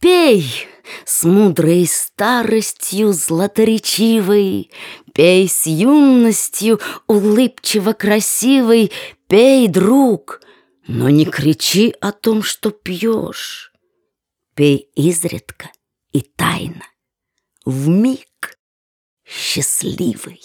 Пей с мудрой старостью златоречивой, Пей с юностью улыбчиво красивой, Пей, друг, но не кричи о том, что пьешь. Пей изредка и тайно, в миг счастливый.